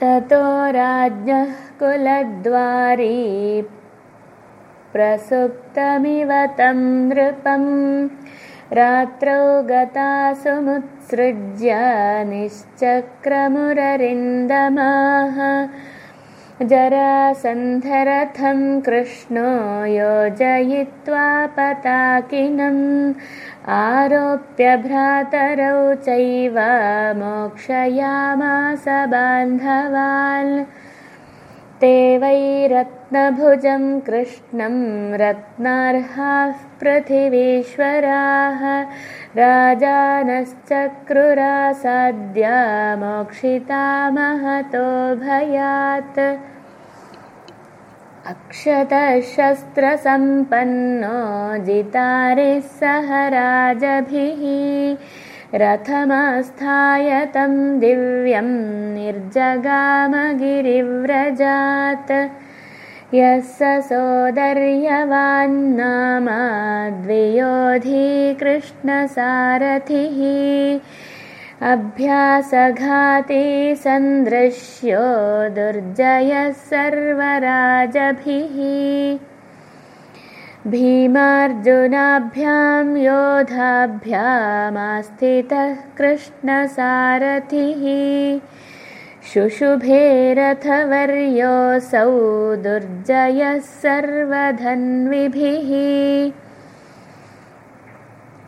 ततो राज्ञः कुलद्वारी प्रसुप्तमिव तं नृपम्। रात्रौ गता सुमुत्सृज्य निश्चक्रमुररिन्दमाः जरासन्धरथं कृष्णो योजयित्वा पताकिनम् आरोप्य भ्रातरौ चैव मोक्षयामास बान्धवान्। ते वै रत्नभुजं कृष्णं रत्नार्हाः पृथिवीश्वराः। राजानश्चक्रुरासाद्या मोक्षिता महतो भयात् अक्षतशस्त्रसम्पन्नो जितारिः सह राजभिः रथमास्थाय तं दिव्यं निर्जगामगिरिव्रजात्। यः स सोदर्यवान्नाम द्वियोधी कृष्णसारथिः अभ्यासघाती सन्दृश्यो दुर्जयः सर्वराजभिः। भीमार्जुनाभ्यां योधाभ्यामास्थितः कृष्णसारथिः। शुशुभेरथवर्योऽसौ दुर्जयः सर्वधन्विभिः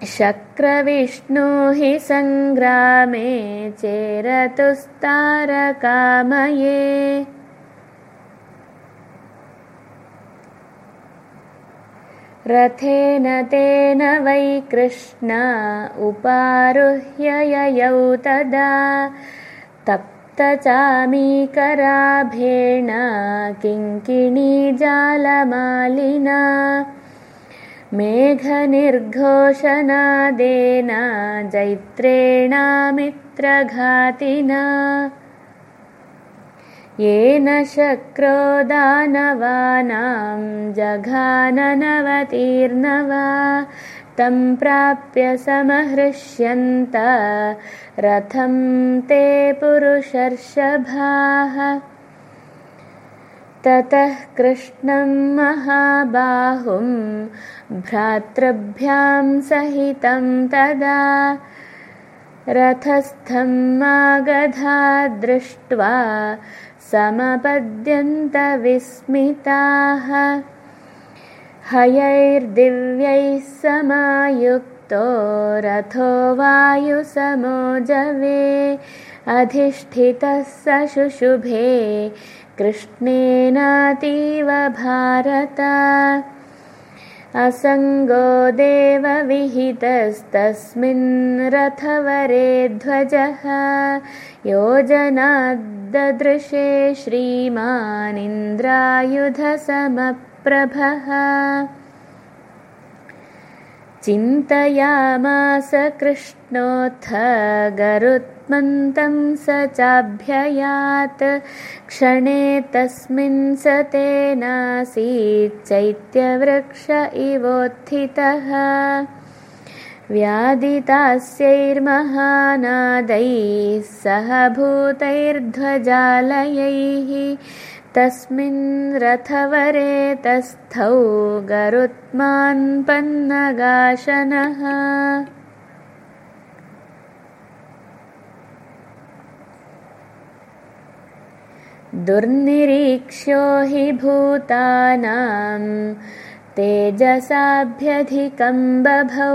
शक्रविष्णो हि सङ्ग्रामे चेरतुस्तारकामये। रथेन तेन वै कृष्ण उपारुह्य ययौ तदा। तप्तचामीकराभेण किङ्किणीजालमालिना मेघनिर्घोषनादेन जैत्रेणामित्रघातिना येन शक्रो दानवानां जघाननवतीर्नवा तं प्राप्य समहृष्यन्त रथं ते पुरुषर्षभाः ततः कृष्णं महाबाहुं भ्रातृभ्यां सहितं तदा रथस्थं मागधा दृष्ट्वा समपद्यन्तविस्मिताः। हयैर्दिव्यैः समायुक्तो रथो वायुसमोजवे अधिष्ठितः स शुशुभे कृष्णेनातीव भारत। असङ्गो देवविहितस्तस्मिन् रथवरे ध्वजः। योजनाद्ददृशे श्रीमानिन्द्रायुधसमप्रभः चिन्तयामास कृष्णोऽथ गरुत्मन्तं स चाभ्ययात्। क्षणे तस्मिन् स तेनासीत् चैत्यवृक्ष इवोत्थितः। व्यादितास्यैर्महानादैः सह भूतैर्ध्वजालयैः तस्मिन् रथवरे तस्थौ गरुत्मान्पन्नगाशनः दुर्निरीक्ष्यो हि भूतानां तेजसाभ्यधिकं बभौ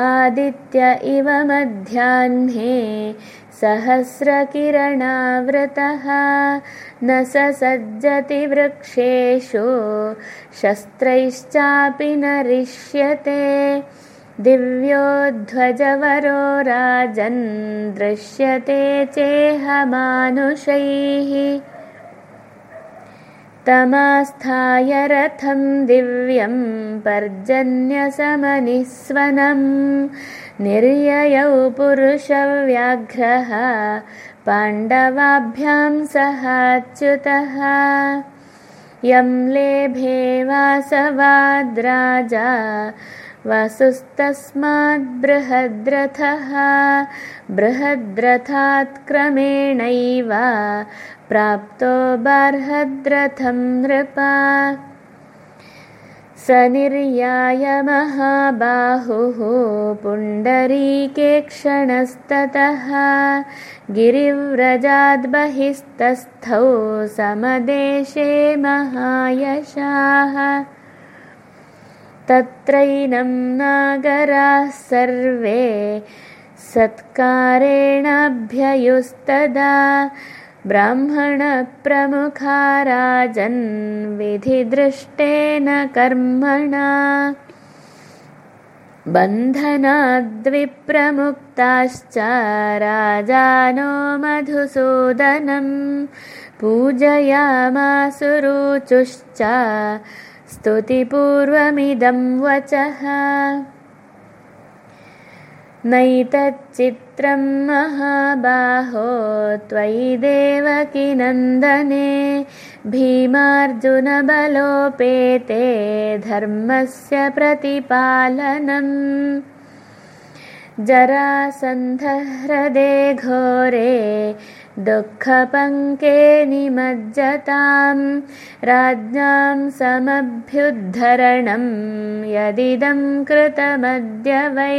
आदित्य इव मध्याह्ने सहस्रकिरणावृतः। न स सज्जति वृक्षेषु शस्त्रैश्चापि न रिष्यते दिव्योध्वजवरो राजन् दृश्यते चेहमानुषैः तमास्थाय रथं दिव्यं पर्जन्यसमनिस्वनम्। निर्ययौ पुरुषव्याघ्रः पाण्डवाभ्यां सहाच्युतः। यं लेभे वासवाद्राजा वसुस्तस्माद्बृहद्रथः। बृहद्रथात् क्रमेणैव प्राप्तो बार्हद्रथं नृपा। स निर्याय महाबाहुः पुण्डरीकेक्षणस्ततः। गिरिव्रजाद्बहिस्तस्थौ समदेशे महायशाः तत्रैनं नागराः सर्वे सत्कारेणाभ्ययुस्तदा ब्राह्मणप्रमुखा राजन् विधिदृष्टेन कर्मणा। बन्धनाद्विप्रमुक्ताश्च राजानो मधुसूदनम् पूजयामासुरुचुश्च स्तुतिपूर्वमिदं वचः। नैतच्चित्रं महाबाहो त्वयि देवकिनन्दने भीमार्जुनबलोपेते धर्मस्य प्रतिपालनम् जरासन्धह्रदे घोरे दुःखपङ्के निमज्जतां राज्ञां समभ्युद्धरणं यदिदं कृतमद्य वै